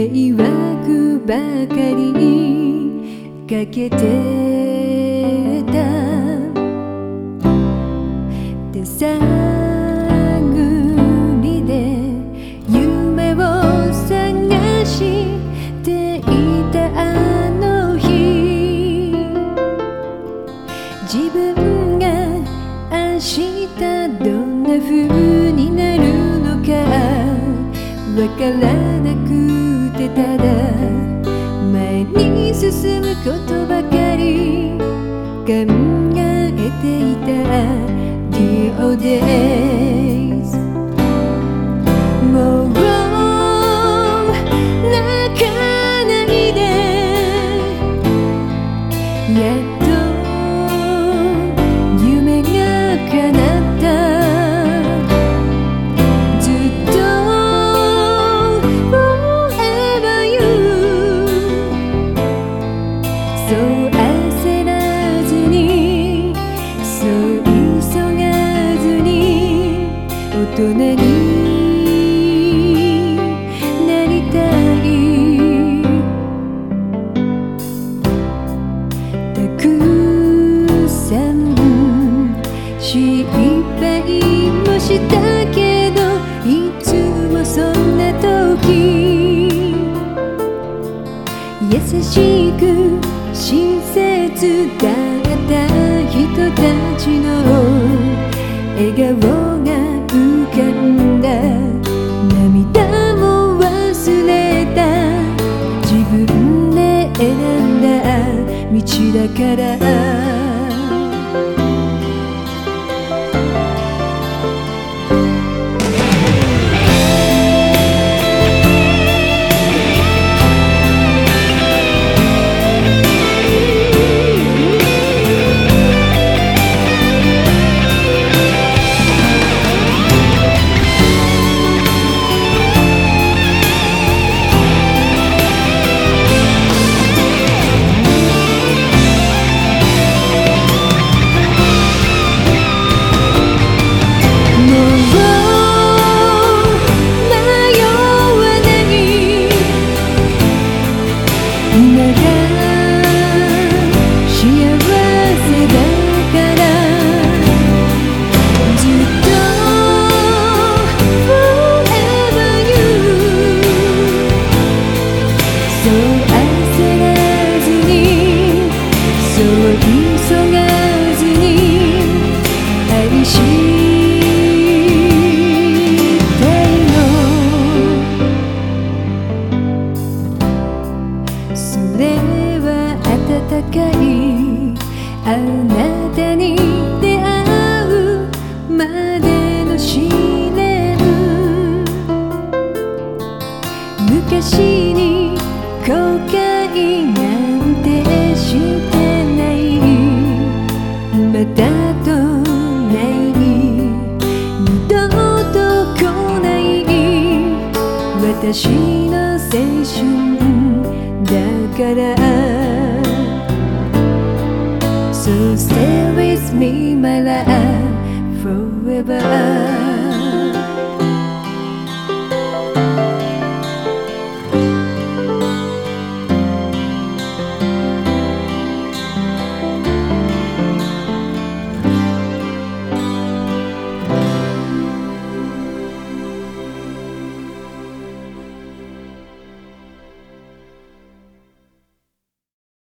迷惑ばかりかけてた。手探りで夢を探していたあの日。自分が明日どんな風になるのかわからなくてただ前に進むことばかり考えていた。Dear days 人になりたいたくさん失敗もしたけどいつもそんな時優しく親切だった人たちの笑顔。あなたに出会うまでの試練昔に後悔なんてしてないまた私の青春だから So stay with me my love